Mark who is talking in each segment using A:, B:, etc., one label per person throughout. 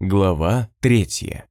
A: Глава третья.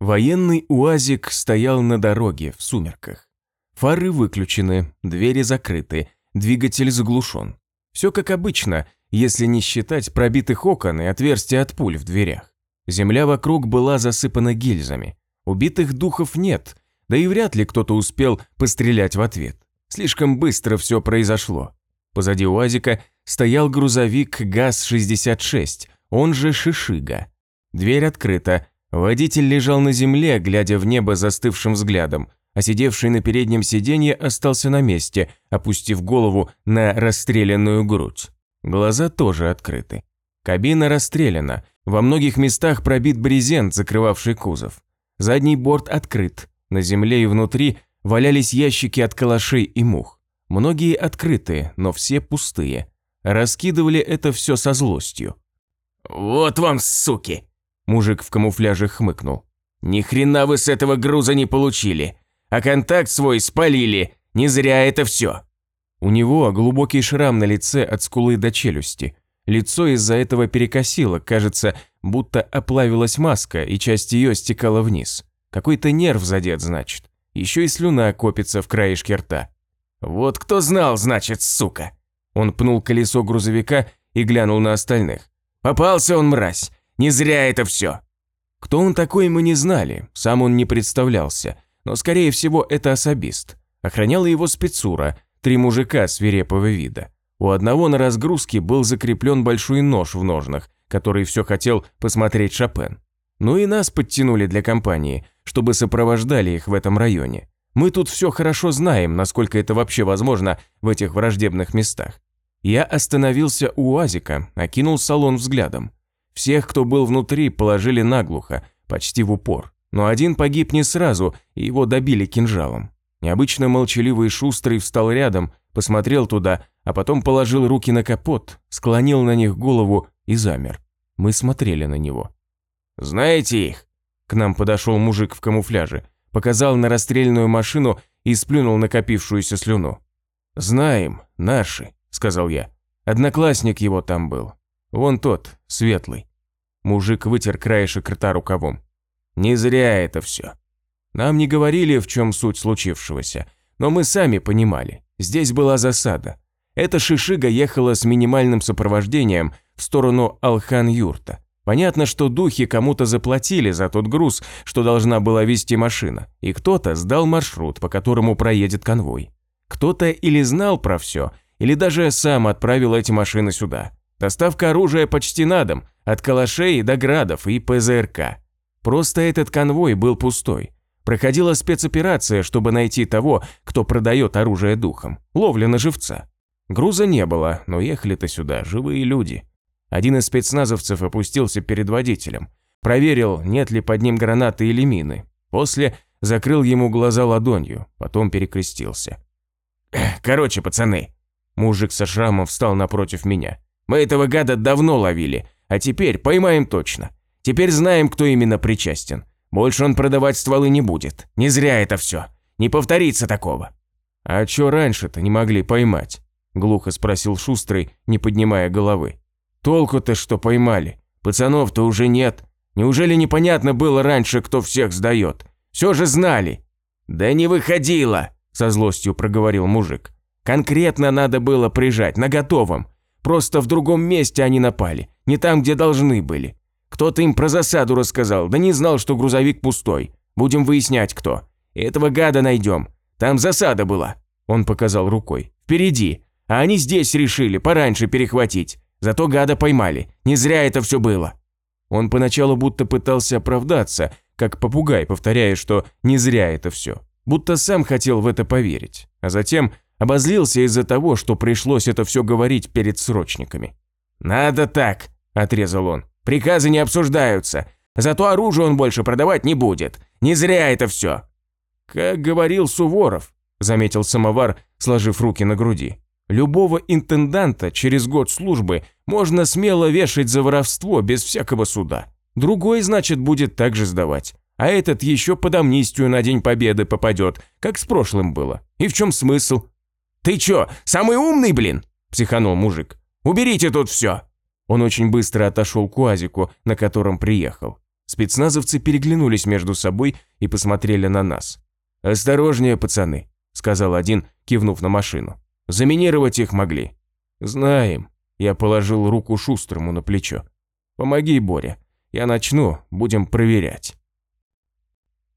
A: Военный УАЗик стоял на дороге в сумерках. Фары выключены, двери закрыты, двигатель заглушен. Все как обычно, если не считать пробитых окон и отверстия от пуль в дверях. Земля вокруг была засыпана гильзами. Убитых духов нет, да и вряд ли кто-то успел пострелять в ответ. Слишком быстро все произошло. Позади УАЗика стоял грузовик ГАЗ-66, он же Шишига. Дверь открыта, водитель лежал на земле, глядя в небо застывшим взглядом, а сидевший на переднем сиденье остался на месте, опустив голову на расстрелянную грудь. Глаза тоже открыты. Кабина расстреляна, во многих местах пробит брезент, закрывавший кузов. Задний борт открыт, на земле и внутри валялись ящики от калашей и мух. Многие открытые, но все пустые. Раскидывали это все со злостью.
B: «Вот вам, суки!»
A: Мужик в камуфляже хмыкнул.
B: «Ни хрена вы с этого груза не получили, а контакт свой спалили, не зря это все!»
A: У него глубокий шрам на лице от скулы до челюсти. Лицо из-за этого перекосило, кажется, будто оплавилась маска, и часть ее стекала вниз. Какой-то нерв задет, значит. Еще и слюна копится в краешке рта.
B: «Вот кто знал, значит, сука!»
A: Он пнул колесо грузовика и глянул на остальных.
B: Попался он, мразь. Не зря это все.
A: Кто он такой, мы не знали, сам он не представлялся, но, скорее всего, это особист. Охраняла его спецура, три мужика свирепого вида. У одного на разгрузке был закреплен большой нож в ножнах, который все хотел посмотреть Шопен. Ну и нас подтянули для компании, чтобы сопровождали их в этом районе. Мы тут все хорошо знаем, насколько это вообще возможно в этих враждебных местах. Я остановился у УАЗика, окинул салон взглядом. Всех, кто был внутри, положили наглухо, почти в упор. Но один погиб не сразу, и его добили кинжалом. Необычно молчаливый Шустрый встал рядом, посмотрел туда, а потом положил руки на капот, склонил на них голову и замер. Мы смотрели на него.
B: «Знаете их?»
A: К нам подошел мужик в камуфляже, показал на расстрельную машину и сплюнул накопившуюся слюну. «Знаем, наши», – сказал я. «Одноклассник его там был. Вон тот, светлый». Мужик вытер краешек рта рукавом.
B: «Не зря это все».
A: Нам не говорили, в чем суть случившегося, но мы сами понимали. Здесь была засада. Эта шишига ехала с минимальным сопровождением в сторону Алхан-Юрта. Понятно, что духи кому-то заплатили за тот груз, что должна была вести машина, и кто-то сдал маршрут, по которому проедет конвой. Кто-то или знал про все, или даже сам отправил эти машины сюда. Доставка оружия почти на дом, от калашей до градов и ПЗРК. Просто этот конвой был пустой. Проходила спецоперация, чтобы найти того, кто продает оружие духом. Ловля на живца. Груза не было, но ехали-то сюда живые люди. Один из спецназовцев опустился перед водителем. Проверил, нет ли под ним гранаты или мины. После закрыл ему глаза ладонью, потом перекрестился.
B: «Короче, пацаны,
A: Мужик со шрамом встал напротив меня.
B: «Мы этого гада давно ловили, а теперь поймаем точно. Теперь знаем, кто именно причастен. Больше он продавать стволы не будет. Не зря это все. Не повторится такого».
A: «А чё раньше-то не могли поймать?» – глухо спросил Шустрый, не поднимая головы. «Толку-то что поймали? Пацанов-то уже нет. Неужели непонятно было раньше, кто всех сдает? Все же знали!»
B: «Да не выходило!» – со злостью проговорил мужик.
A: Конкретно надо было прижать, на готовом. Просто в другом месте они напали, не там, где должны были. Кто-то им про засаду рассказал, да не знал, что грузовик пустой. Будем выяснять, кто. Этого гада найдем. Там засада была. Он показал рукой. Впереди. А они здесь решили пораньше перехватить. Зато гада поймали. Не зря это все было. Он поначалу будто пытался оправдаться, как попугай, повторяя, что не зря это все. Будто сам хотел в это поверить. А затем Обозлился из-за того, что пришлось это все говорить перед срочниками.
B: «Надо так», – отрезал он. «Приказы не обсуждаются. Зато оружие он больше продавать не будет. Не зря это все».
A: «Как говорил Суворов», – заметил самовар, сложив руки на груди. «Любого интенданта через год службы можно смело вешать за воровство без всякого суда. Другой, значит, будет также сдавать. А этот еще под амнистию на День Победы попадет, как с прошлым было. И в чем смысл?
B: «Ты чё, самый умный, блин?» – психанул мужик. «Уберите тут все!»
A: Он очень быстро отошел к УАЗику, на котором приехал. Спецназовцы переглянулись между собой и посмотрели на нас. «Осторожнее, пацаны», – сказал один, кивнув на машину. «Заминировать их могли». «Знаем». Я положил руку Шустрому на плечо. «Помоги, Боря. Я начну, будем проверять».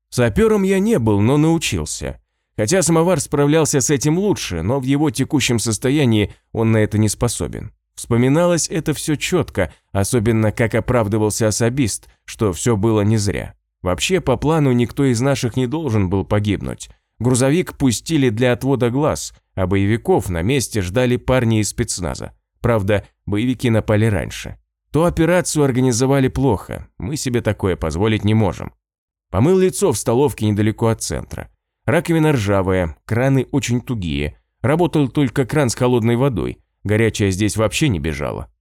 A: Сапером я не был, но научился. Хотя самовар справлялся с этим лучше, но в его текущем состоянии он на это не способен. Вспоминалось это все четко, особенно как оправдывался особист, что все было не зря. Вообще, по плану никто из наших не должен был погибнуть. Грузовик пустили для отвода глаз, а боевиков на месте ждали парни из спецназа. Правда, боевики напали раньше. Ту операцию организовали плохо, мы себе такое позволить не можем. Помыл лицо в столовке недалеко от центра. Раковина ржавая, краны очень тугие. Работал только кран с холодной водой, горячая здесь вообще не бежала.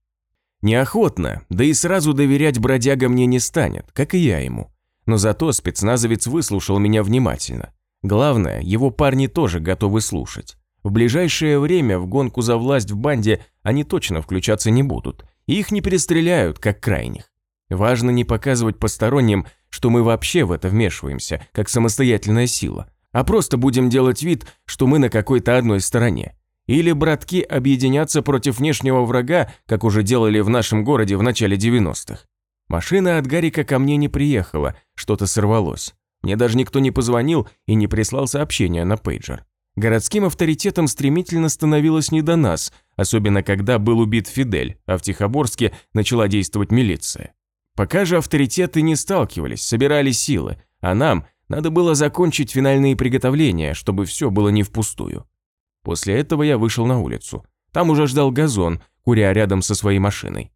A: Неохотно, да и сразу доверять бродяга мне не станет, как и я ему. Но зато спецназовец выслушал меня внимательно. Главное, его парни тоже готовы слушать. В ближайшее время в гонку за власть в банде они точно включаться не будут, их не перестреляют, как крайних. Важно не показывать посторонним, что мы вообще в это вмешиваемся, как самостоятельная сила, а просто будем делать вид, что мы на какой-то одной стороне. Или братки объединятся против внешнего врага, как уже делали в нашем городе в начале 90-х. Машина от Гарика ко мне не приехала, что-то сорвалось. Мне даже никто не позвонил и не прислал сообщения на пейджер. Городским авторитетом стремительно становилось не до нас, особенно когда был убит Фидель, а в Тихоборске начала действовать милиция. Пока же авторитеты не сталкивались, собирали силы, а нам надо было закончить финальные приготовления, чтобы все было не впустую. После этого я вышел на улицу. Там уже ждал газон, куря рядом со своей машиной.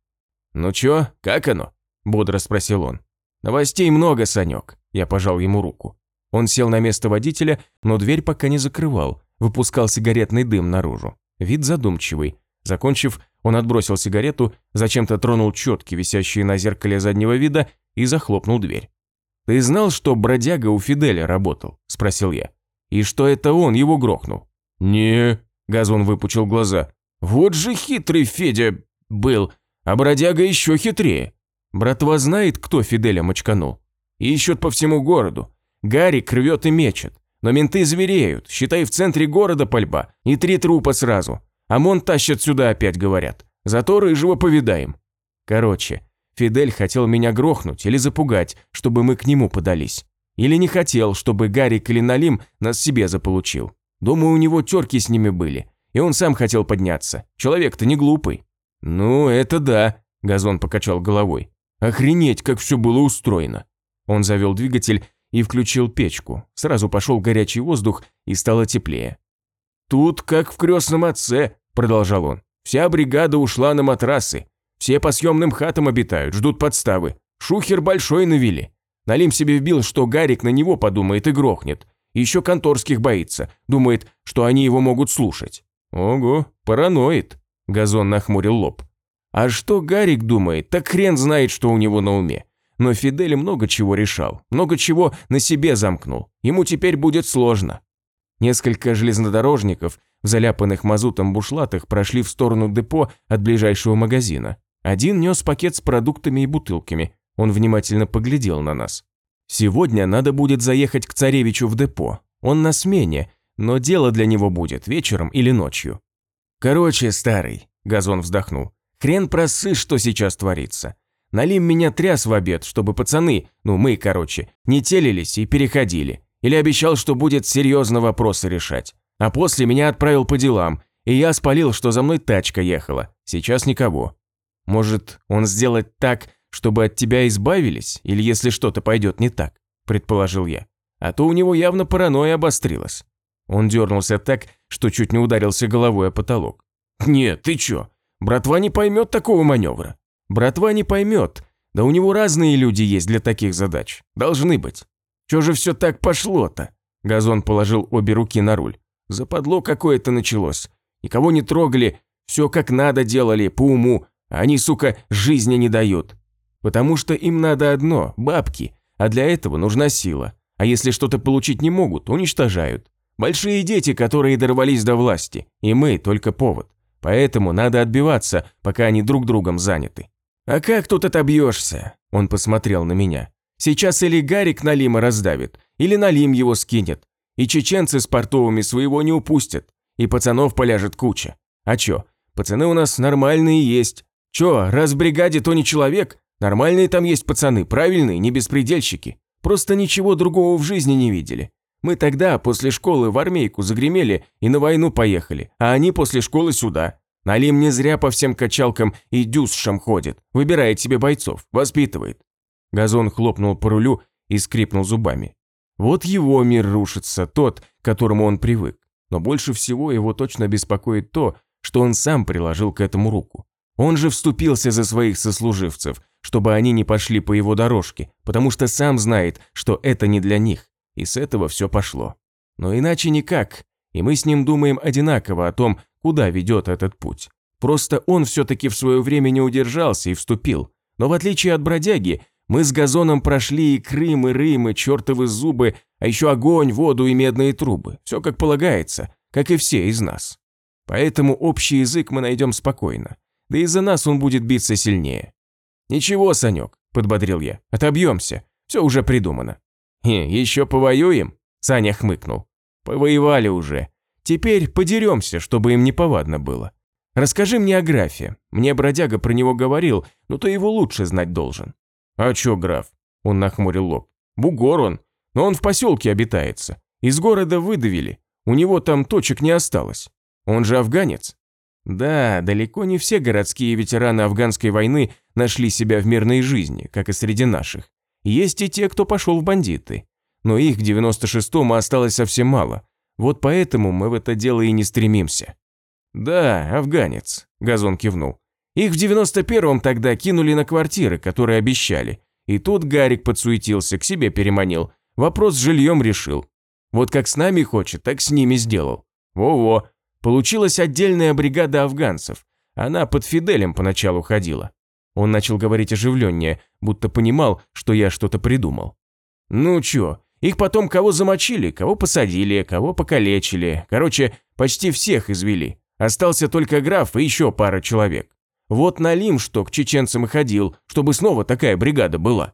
A: «Ну чё, как оно?» – бодро спросил он. «Новостей много, Санек», – я пожал ему руку. Он сел на место водителя, но дверь пока не закрывал, выпускал сигаретный дым наружу. Вид задумчивый. Закончив, он отбросил сигарету, зачем-то тронул четки, висящие на зеркале заднего вида, и захлопнул дверь. «Ты знал, что бродяга у Фиделя работал?» – спросил я. «И что это он его грохнул?» «Не», – Газон выпучил глаза. «Вот же хитрый Федя был, а бродяга еще хитрее. Братва знает, кто Фиделя мочканул. Ищут по всему городу. Гарик рвет и мечет. Но менты звереют, считай, в центре города пальба, и три трупа сразу. ОМОН тащат сюда опять, говорят. Зато рыжего повидаем. Короче, Фидель хотел меня грохнуть или запугать, чтобы мы к нему подались. Или не хотел, чтобы Гарик или Налим нас себе заполучил. Думаю, у него терки с ними были, и он сам хотел подняться. Человек-то не глупый. Ну, это да, Газон покачал головой. Охренеть, как все было устроено. Он завел двигатель и включил печку. Сразу пошел горячий воздух и стало теплее. «Тут как в крестном отце», – продолжал он. «Вся бригада ушла на матрасы. Все по съемным хатам обитают, ждут подставы. Шухер большой навели. Налим себе вбил, что Гарик на него подумает и грохнет. Еще конторских боится, думает, что они его могут слушать. Ого, параноид. Газон нахмурил лоб. А что Гарик думает, так хрен знает, что у него на уме. Но Фидель много чего решал, много чего на себе замкнул. Ему теперь будет сложно. Несколько железнодорожников в заляпанных мазутом бушлатах прошли в сторону депо от ближайшего магазина. Один нес пакет с продуктами и бутылками. Он внимательно поглядел на нас. «Сегодня надо будет заехать к царевичу в депо. Он на смене, но дело для него будет вечером или ночью». «Короче, старый», – Газон вздохнул, – «хрен просы, что сейчас творится. Налим меня тряс в обед, чтобы пацаны, ну мы, короче, не телились и переходили. Или обещал, что будет серьезно вопросы решать. А после меня отправил по делам, и я спалил, что за мной тачка ехала. Сейчас никого. Может, он сделать так, чтобы от тебя избавились, или если что-то пойдет не так, предположил я. А то у него явно паранойя обострилась. Он дернулся так, что чуть не ударился головой о потолок. «Нет, ты чё? Братва не поймет такого маневра. Братва не поймет. Да у него разные люди есть для таких задач. Должны быть. Чё же все так пошло-то? Газон положил обе руки на руль. Западло какое-то началось. Никого не трогали, все как надо делали, по уму. Они, сука, жизни не дают. Потому что им надо одно – бабки. А для этого нужна сила. А если что-то получить не могут, уничтожают. Большие дети, которые дорвались до власти. И мы – только повод. Поэтому надо отбиваться, пока они друг другом заняты. А как тут отобьешься? Он посмотрел на меня. Сейчас или Гарик Налима раздавит, или Налим его скинет. И чеченцы с портовыми своего не упустят. И пацанов поляжет куча. А чё, пацаны у нас нормальные есть. Чё, раз в бригаде, то не человек? Нормальные там есть пацаны, правильные, не беспредельщики. Просто ничего другого в жизни не видели. Мы тогда после школы в армейку загремели и на войну поехали, а они после школы сюда. Налим не зря по всем качалкам и дюсшам ходит, выбирает себе бойцов, воспитывает. Газон хлопнул по рулю и скрипнул зубами. Вот его мир рушится, тот, к которому он привык. Но больше всего его точно беспокоит то, что он сам приложил к этому руку. Он же вступился за своих сослуживцев, чтобы они не пошли по его дорожке, потому что сам знает, что это не для них. И с этого все пошло. Но иначе никак. И мы с ним думаем одинаково о том, куда ведет этот путь. Просто он все-таки в свое время не удержался и вступил. Но в отличие от бродяги, мы с газоном прошли и Крым, и Рим, и чертовы зубы, а еще огонь, воду и медные трубы. Все как полагается, как и все из нас. Поэтому общий язык мы найдем спокойно. Да и за нас он будет биться сильнее. «Ничего, Санек», – подбодрил я, – «отобьемся. Все уже придумано». «Хе, еще повоюем?» – Саня хмыкнул. «Повоевали уже. Теперь подеремся, чтобы им неповадно было. Расскажи мне о графе. Мне бродяга про него говорил, но ты его лучше знать должен». «А чё граф?» – он нахмурил лоб. «Бугор он, но он в поселке обитается. Из города выдавили. У него там точек не осталось. Он же афганец». Да, далеко не все городские ветераны афганской войны нашли себя в мирной жизни, как и среди наших. Есть и те, кто пошел в бандиты. Но их к 96-му осталось совсем мало. Вот поэтому мы в это дело и не стремимся. Да, афганец, Газон кивнул. Их в 91-м тогда кинули на квартиры, которые обещали. И тут Гарик подсуетился, к себе переманил. Вопрос с жильем решил. Вот как с нами хочет, так с ними сделал. Во-во. Получилась отдельная бригада афганцев. Она под Фиделем поначалу ходила. Он начал говорить оживленнее, будто понимал, что я что-то придумал. Ну чё, их потом кого замочили, кого посадили, кого покалечили. Короче, почти всех извели. Остался только граф и еще пара человек. Вот Налим, что к чеченцам и ходил, чтобы снова такая бригада была.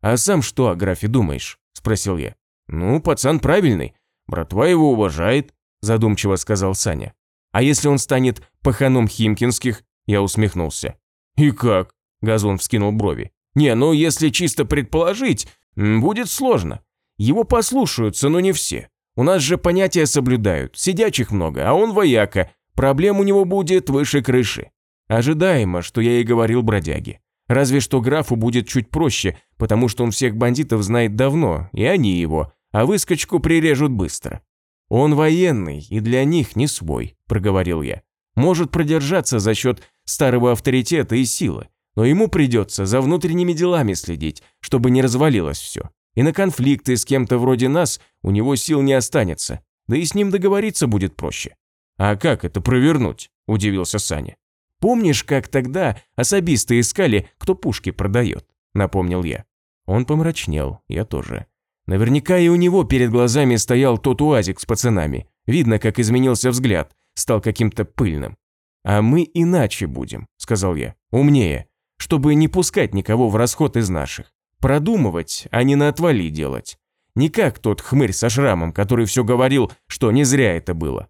A: «А сам что о графе думаешь?» – спросил я. «Ну, пацан правильный. Братва его уважает», – задумчиво сказал Саня. «А если он станет паханом Химкинских?» – я усмехнулся. «И как?» – Газон вскинул брови. «Не, ну если чисто предположить, будет сложно. Его послушаются, но не все. У нас же понятия соблюдают, сидячих много, а он вояка, проблем у него будет выше крыши. Ожидаемо, что я и говорил бродяге. Разве что графу будет чуть проще, потому что он всех бандитов знает давно, и они его, а выскочку прирежут быстро. Он военный и для них не свой, проговорил я. Может продержаться за счет старого авторитета и силы, но ему придется за внутренними делами следить, чтобы не развалилось все. И на конфликты с кем-то вроде нас у него сил не останется, да и с ним договориться будет проще. «А как это провернуть?» – удивился Саня. «Помнишь, как тогда особисты искали, кто пушки продает?» – напомнил я. Он помрачнел, я тоже. Наверняка и у него перед глазами стоял тот уазик с пацанами. Видно, как изменился взгляд, стал каким-то пыльным. «А мы иначе будем», – сказал я, – «умнее чтобы не пускать никого в расход из наших. Продумывать, а не на отвали делать. Не как тот хмырь со шрамом, который все говорил, что не зря это было.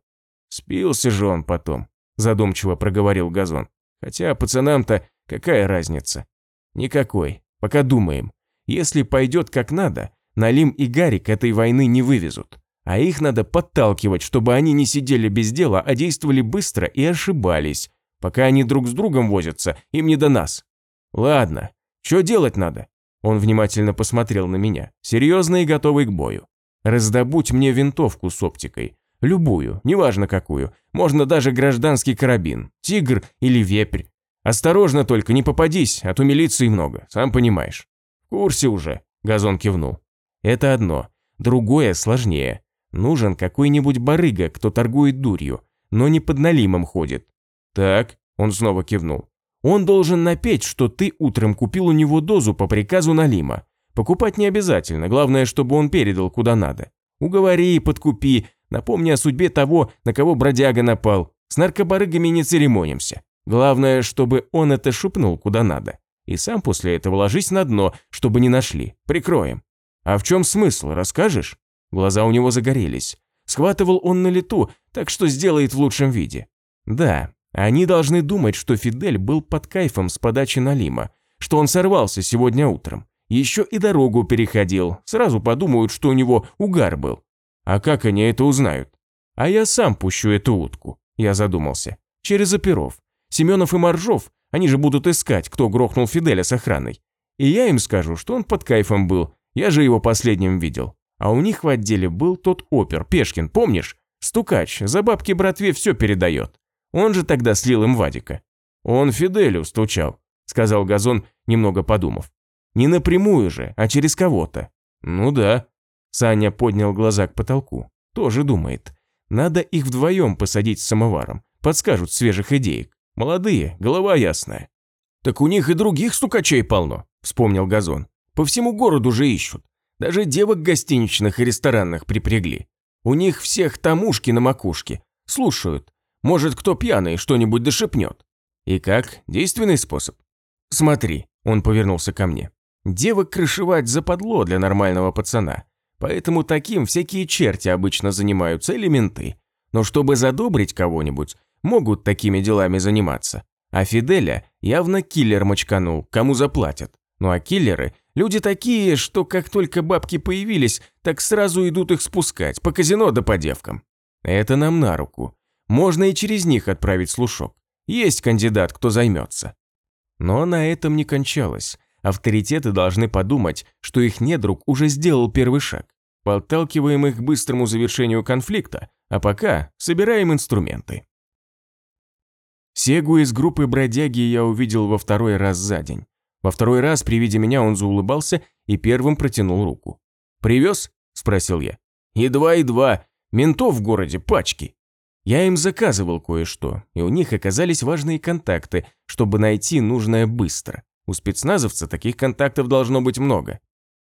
A: Спился же он потом, задумчиво проговорил Газон. Хотя пацанам-то какая разница? Никакой, пока думаем. Если пойдет как надо, Налим и Гарик этой войны не вывезут. А их надо подталкивать, чтобы они не сидели без дела, а действовали быстро и ошибались. Пока они друг с другом возятся, им не до нас. «Ладно, что делать надо?» Он внимательно посмотрел на меня, серьезный и готовый к бою. «Раздобудь мне винтовку с оптикой. Любую, неважно какую. Можно даже гражданский карабин, тигр или вепрь. Осторожно только, не попадись, а то милиции много, сам понимаешь». «В курсе уже», – Газон кивнул. «Это одно. Другое сложнее. Нужен какой-нибудь барыга, кто торгует дурью, но не под налимом ходит». «Так», – он снова кивнул. Он должен напеть, что ты утром купил у него дозу по приказу Налима. Покупать не обязательно, главное, чтобы он передал куда надо. Уговори, подкупи, напомни о судьбе того, на кого бродяга напал. С наркобарыгами не церемонимся. Главное, чтобы он это шепнул куда надо. И сам после этого ложись на дно, чтобы не нашли. Прикроем. А в чем смысл, расскажешь? Глаза у него загорелись. Схватывал он на лету, так что сделает в лучшем виде. Да, они должны думать, что Фидель был под кайфом с подачи Налима, что он сорвался сегодня утром. Еще и дорогу переходил, сразу подумают, что у него угар был. А как они это узнают? А я сам пущу эту утку, я задумался. Через оперов. Семенов и Моржов, они же будут искать, кто грохнул Фиделя с охраной. И я им скажу, что он под кайфом был, я же его последним видел. А у них в отделе был тот опер, Пешкин, помнишь? Стукач, за бабки братве все передает. Он же тогда слил им Вадика. Он Фиделю стучал, сказал Газон, немного подумав. Не напрямую же, а через кого-то. Ну да. Саня поднял глаза к потолку. Тоже думает. Надо их вдвоем посадить с самоваром. Подскажут свежих идеек. Молодые, голова ясная. Так у них и других стукачей полно, вспомнил Газон. По всему городу же ищут. Даже девок гостиничных и ресторанных припрягли. У них всех тамушки на макушке. Слушают. Может, кто пьяный что-нибудь дошепнет. И как? Действенный способ? Смотри, он повернулся ко мне. Девок крышевать западло для нормального пацана. Поэтому таким всякие черти обычно занимаются элементы. Но чтобы задобрить кого-нибудь, могут такими делами заниматься. А Фиделя явно киллер мочканул, кому заплатят. Ну а киллеры – люди такие, что как только бабки появились, так сразу идут их спускать, по казино да по девкам. Это нам на руку. Можно и через них отправить слушок. Есть кандидат, кто займется. Но на этом не кончалось. Авторитеты должны подумать, что их недруг уже сделал первый шаг. Подталкиваем их к быстрому завершению конфликта, а пока собираем инструменты. Сегу из группы бродяги я увидел во второй раз за день. Во второй раз при виде меня он заулыбался и первым протянул руку. «Привез?» – спросил я. «Едва-едва. Ментов в городе пачки». Я им заказывал кое-что, и у них оказались важные контакты, чтобы найти нужное быстро. У спецназовца таких контактов должно быть много.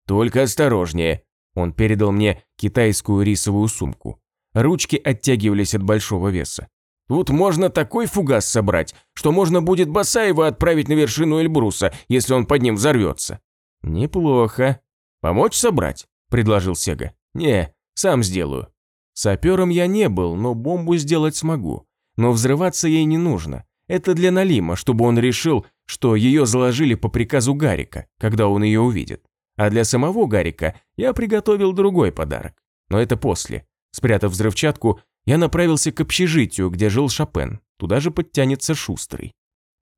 A: «Только осторожнее», – он передал мне китайскую рисовую сумку. Ручки оттягивались от большого веса. Тут можно такой фугас собрать, что можно будет Басаева отправить на вершину Эльбруса, если он под ним взорвется». «Неплохо. Помочь собрать?» – предложил Сега. «Не, сам сделаю». Сапером я не был, но бомбу сделать смогу. Но взрываться ей не нужно. Это для Налима, чтобы он решил, что ее заложили по приказу Гарика, когда он ее увидит. А для самого Гарика я приготовил другой подарок. Но это после. Спрятав взрывчатку, я направился к общежитию, где жил Шопен. Туда же подтянется Шустрый.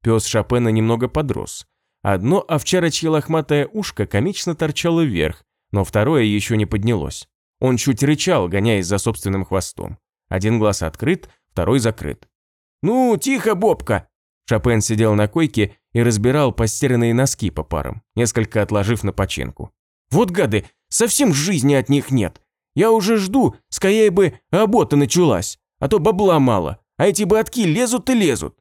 A: Пес Шопена немного подрос. Одно овчарочье лохматое ушко комично торчало вверх, но второе еще не поднялось. Он чуть рычал, гоняясь за собственным хвостом. Один глаз открыт, второй закрыт. «Ну, тихо, Бобка!» Шопен сидел на койке и разбирал постиранные носки по парам, несколько отложив на починку. «Вот гады, совсем жизни от них нет. Я уже жду, скорее бы работа началась, а то бабла мало, а эти ботки лезут и лезут.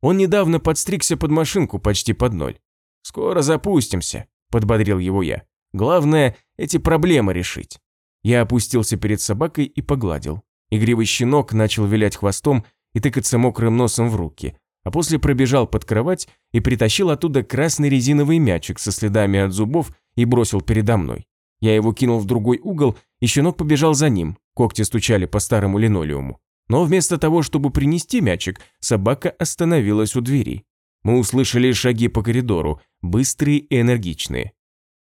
A: Он недавно подстригся под машинку почти под ноль. Скоро запустимся, подбодрил его я. Главное, эти проблемы решить. Я опустился перед собакой и погладил. Игривый щенок начал вилять хвостом и тыкаться мокрым носом в руки, а после пробежал под кровать и притащил оттуда красный резиновый мячик со следами от зубов и бросил передо мной. Я его кинул в другой угол, и щенок побежал за ним, когти стучали по старому линолеуму. Но вместо того, чтобы принести мячик, собака остановилась у двери. Мы услышали шаги по коридору, быстрые и энергичные.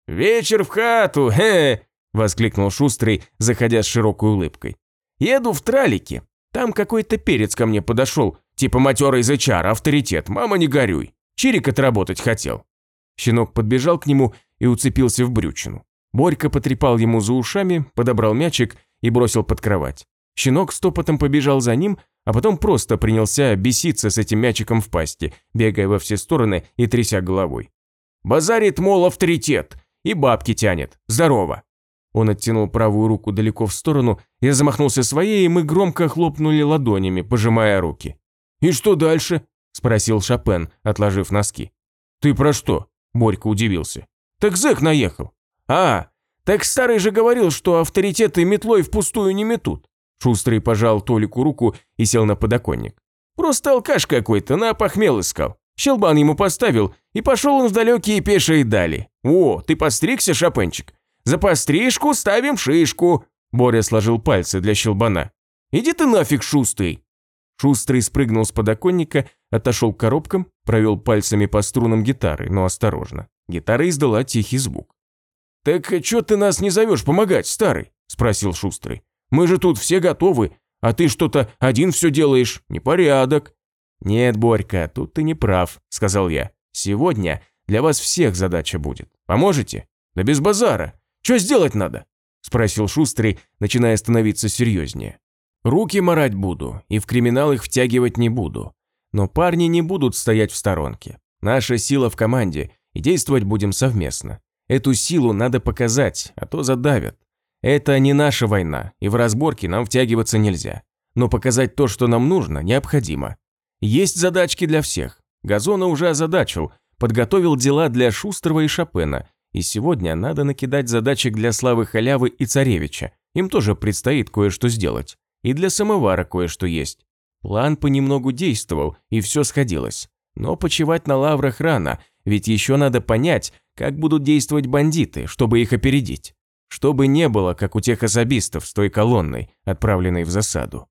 A: «Вечер в хату, хе!» – воскликнул Шустрый, заходя с широкой улыбкой. «Еду в тралике. Там какой-то перец ко мне подошел, типа матерый зачар, авторитет, мама не горюй. Чирик отработать хотел». Щенок подбежал к нему и уцепился в брючину. Борька потрепал ему за ушами, подобрал мячик и бросил под кровать. Щенок стопотом побежал за ним, а потом просто принялся беситься с этим мячиком в пасти, бегая во все стороны и тряся головой. «Базарит, мол, авторитет! И бабки тянет! Здорово!» Он оттянул правую руку далеко в сторону, я замахнулся своей, и мы громко хлопнули ладонями, пожимая руки. «И что дальше?» – спросил Шопен, отложив носки. «Ты про что?» – Борька удивился. «Так зэк наехал. «А, так старый же говорил, что авторитеты метлой впустую не метут». Шустрый пожал Толику руку и сел на подоконник.
B: Просто алкаш какой-то, на похмел искал. Щелбан ему поставил, и пошел он в далекие пешие дали. О, ты постригся, Шапенчик? За пострижку ставим шишку. Боря сложил пальцы для щелбана. Иди ты нафиг, шустрый. Шустрый спрыгнул с подоконника, отошел к коробкам, провел пальцами по струнам гитары, но осторожно. Гитара издала тихий звук. «Так чё ты нас не зовешь помогать, старый?» – спросил Шустрый. «Мы же тут все готовы, а ты что-то один все делаешь, непорядок». «Нет, Борька, тут ты не прав», – сказал я. «Сегодня для вас всех задача будет. Поможете?» «Да без базара. Что сделать надо?» – спросил Шустрый, начиная становиться серьезнее. «Руки марать буду, и в криминал их втягивать не буду. Но парни не будут стоять в сторонке. Наша сила в команде, и действовать будем совместно. Эту силу надо показать, а то задавят. Это не наша война, и в разборке нам втягиваться нельзя. Но показать то, что нам нужно, необходимо. Есть задачки для всех. Газона уже озадачил, подготовил дела для Шустрого и Шопена, и сегодня надо накидать задачек для Славы Халявы и Царевича. Им тоже предстоит кое-что сделать. И для Самовара кое-что есть. План понемногу действовал, и все сходилось. Но почивать на лаврах рано, ведь еще надо понять, как будут действовать бандиты, чтобы их опередить. Чтобы не было, как у тех особистов с той колонной, отправленной в засаду.